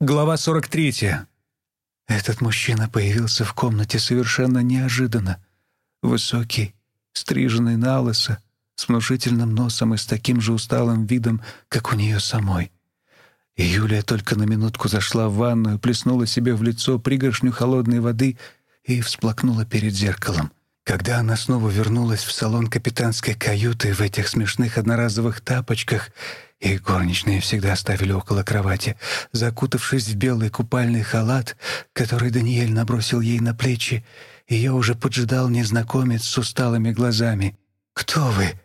Глава 43. Этот мужчина появился в комнате совершенно неожиданно. Высокий, стриженный на лысо, с внушительным носом и с таким же усталым видом, как у нее самой. И Юлия только на минутку зашла в ванную, плеснула себе в лицо пригоршню холодной воды и всплакнула перед зеркалом. Когда она снова вернулась в салон капитанской каюты в этих смешных одноразовых тапочках, и горничные всегда оставили около кровати, закутавшись в белый купальный халат, который Даниэль набросил ей на плечи, ее уже поджидал незнакомец с усталыми глазами. «Кто вы?»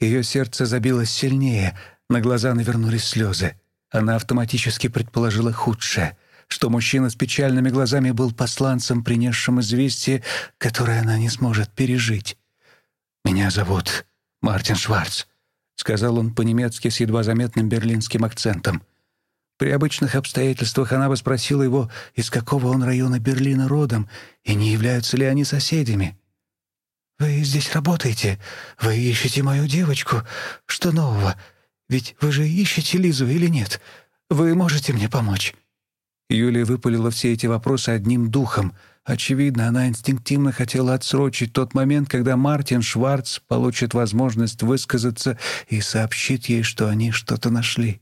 Ее сердце забилось сильнее, на глаза навернулись слезы. Она автоматически предположила худшее, что мужчина с печальными глазами был посланцем, принесшим известие, которое она не сможет пережить. «Меня зовут Мартин Шварц», — сказал он по-немецки с едва заметным берлинским акцентом. При обычных обстоятельствах она бы спросила его, из какого он района Берлина родом, и не являются ли они соседями. «Вы здесь работаете? Вы ищете мою девочку? Что нового? Ведь вы же ищете Лизу или нет? Вы можете мне помочь?» Юлия выпалила все эти вопросы одним духом. Очевидно, она инстинктивно хотела отсрочить тот момент, когда Мартин Шварц получит возможность высказаться и сообщит ей, что они что-то нашли.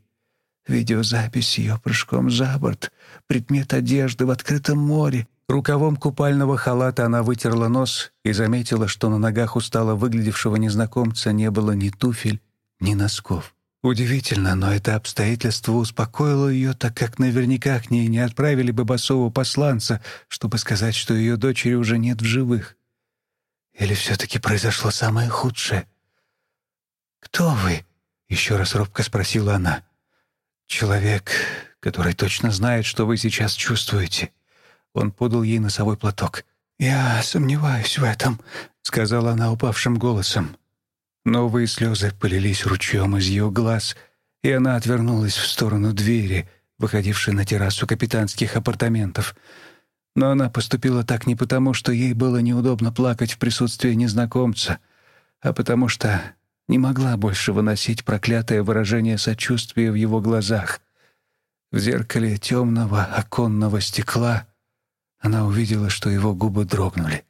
Видеозапись ее прыжком за борт, предмет одежды в открытом море. Рукавом купального халата она вытерла нос и заметила, что на ногах устало выглядевшего незнакомца не было ни туфель, ни носков. Удивительно, но это обстоятельство успокоило ее, так как наверняка к ней не отправили бы басового посланца, чтобы сказать, что ее дочери уже нет в живых. Или все-таки произошло самое худшее? «Кто вы?» — еще раз робко спросила она. «Человек, который точно знает, что вы сейчас чувствуете». Он подал ей носовой платок. «Я сомневаюсь в этом», — сказала она упавшим голосом. Новые слезы полились ручьем из ее глаз, и она отвернулась в сторону двери, выходившей на террасу капитанских апартаментов. Но она поступила так не потому, что ей было неудобно плакать в присутствии незнакомца, а потому что не могла больше выносить проклятое выражение сочувствия в его глазах. В зеркале темного оконного стекла она увидела, что его губы дрогнули.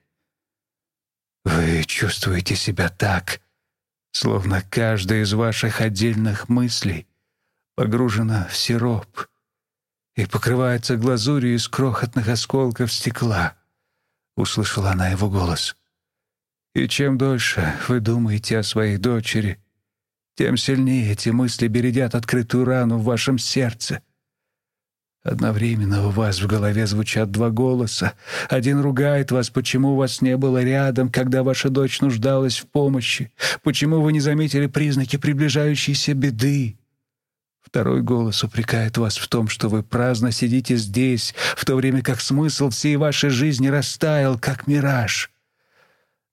«Вы чувствуете себя так», словно каждая из ваших отдельных мыслей погружена в сироп и покрывается глазурью из крохотных осколков стекла. Услышала она его голос. И чем дольше вы думаете о своей дочери, тем сильнее эти мысли бередят открытую рану в вашем сердце — Одновременно у вас в голове звучат два голоса. Один ругает вас, почему вас не было рядом, когда ваша дочь нуждалась в помощи, почему вы не заметили признаки приближающейся беды. Второй голос упрекает вас в том, что вы праздно сидите здесь, в то время как смысл всей вашей жизни растаял, как мираж.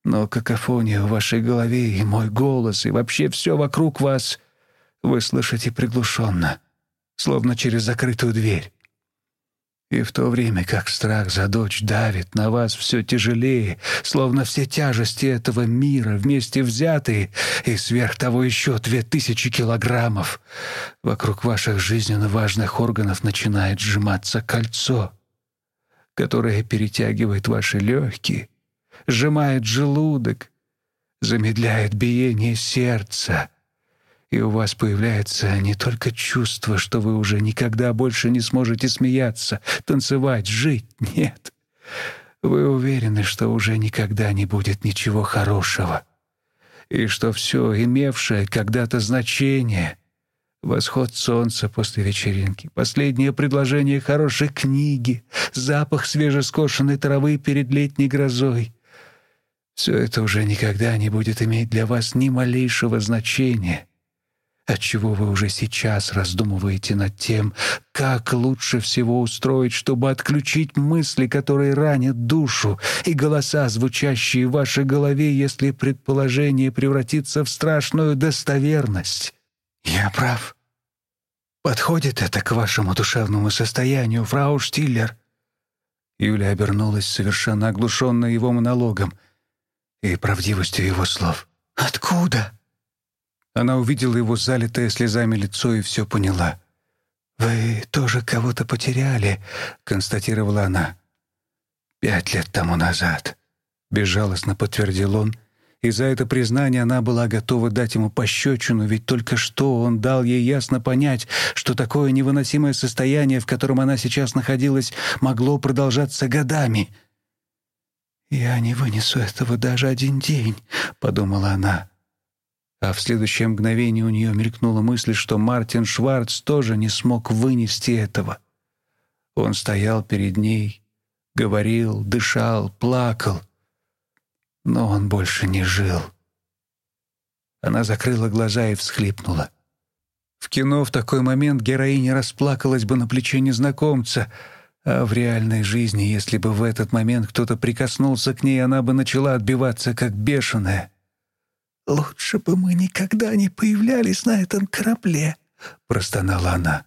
Но какофония в вашей голове и мой голос, и вообще все вокруг вас вы слышите приглушенно, словно через закрытую дверь. И в то время как страх за дочь давит на вас все тяжелее, словно все тяжести этого мира вместе взятые, и сверх того еще две тысячи килограммов, вокруг ваших жизненно важных органов начинает сжиматься кольцо, которое перетягивает ваши легкие, сжимает желудок, замедляет биение сердца — и у вас появляется не только чувство, что вы уже никогда больше не сможете смеяться, танцевать, жить. Нет. Вы уверены, что уже никогда не будет ничего хорошего. И что все, имевшее когда-то значение, восход солнца после вечеринки, последнее предложение хорошей книги, запах свежескошенной травы перед летней грозой — все это уже никогда не будет иметь для вас ни малейшего значения отчего вы уже сейчас раздумываете над тем, как лучше всего устроить, чтобы отключить мысли, которые ранят душу, и голоса, звучащие в вашей голове, если предположение превратится в страшную достоверность. Я прав. Подходит это к вашему душевному состоянию, фрау Штиллер?» Юля обернулась, совершенно оглушенная его монологом и правдивостью его слов. «Откуда?» Она увидела его залитое слезами лицо и все поняла. «Вы тоже кого-то потеряли», — констатировала она. «Пять лет тому назад», — безжалостно подтвердил он, и за это признание она была готова дать ему пощечину, ведь только что он дал ей ясно понять, что такое невыносимое состояние, в котором она сейчас находилась, могло продолжаться годами. «Я не вынесу этого даже один день», — подумала она. А в следующее мгновение у нее мелькнула мысль, что Мартин Шварц тоже не смог вынести этого. Он стоял перед ней, говорил, дышал, плакал, но он больше не жил. Она закрыла глаза и всхлипнула. В кино в такой момент героиня расплакалась бы на плече незнакомца, а в реальной жизни, если бы в этот момент кто-то прикоснулся к ней, она бы начала отбиваться как бешеная. «Лучше бы мы никогда не появлялись на этом корабле», — простонала она.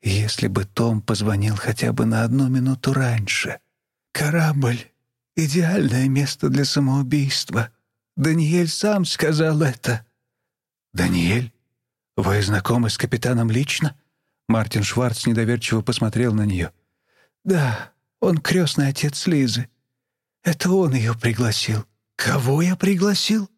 «Если бы Том позвонил хотя бы на одну минуту раньше. Корабль — идеальное место для самоубийства. Даниэль сам сказал это». «Даниэль? Вы знакомы с капитаном лично?» Мартин Шварц недоверчиво посмотрел на нее. «Да, он крестный отец Лизы. Это он ее пригласил». «Кого я пригласил?»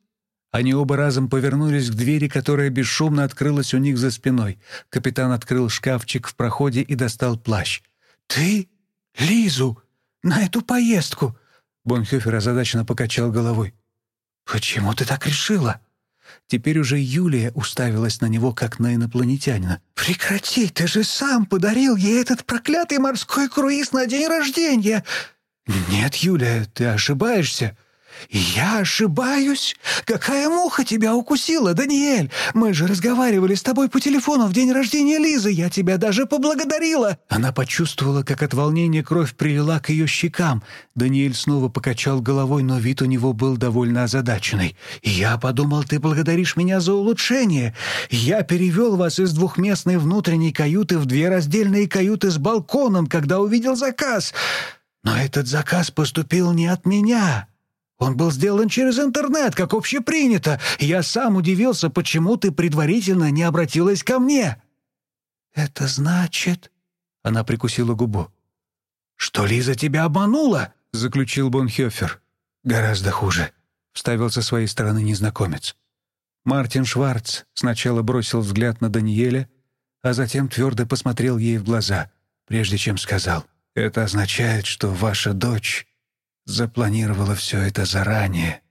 Они оба разом повернулись к двери, которая бесшумно открылась у них за спиной. Капитан открыл шкафчик в проходе и достал плащ. «Ты? Лизу? На эту поездку?» Бонхёфер озадаченно покачал головой. «Почему ты так решила?» Теперь уже Юлия уставилась на него, как на инопланетянина. «Прекрати, ты же сам подарил ей этот проклятый морской круиз на день рождения!» «Нет, Юлия, ты ошибаешься!» «Я ошибаюсь? Какая муха тебя укусила, Даниэль? Мы же разговаривали с тобой по телефону в день рождения Лизы, я тебя даже поблагодарила!» Она почувствовала, как от волнения кровь прилила к ее щекам. Даниэль снова покачал головой, но вид у него был довольно озадаченный. «Я подумал, ты благодаришь меня за улучшение. Я перевел вас из двухместной внутренней каюты в две раздельные каюты с балконом, когда увидел заказ. Но этот заказ поступил не от меня». Он был сделан через интернет, как общепринято. Я сам удивился, почему ты предварительно не обратилась ко мне». «Это значит...» — она прикусила губу. «Что Лиза тебя обманула?» — заключил Бонхёфер. «Гораздо хуже», — вставил со своей стороны незнакомец. Мартин Шварц сначала бросил взгляд на Даниэля, а затем твердо посмотрел ей в глаза, прежде чем сказал, «Это означает, что ваша дочь запланировала все это заранее.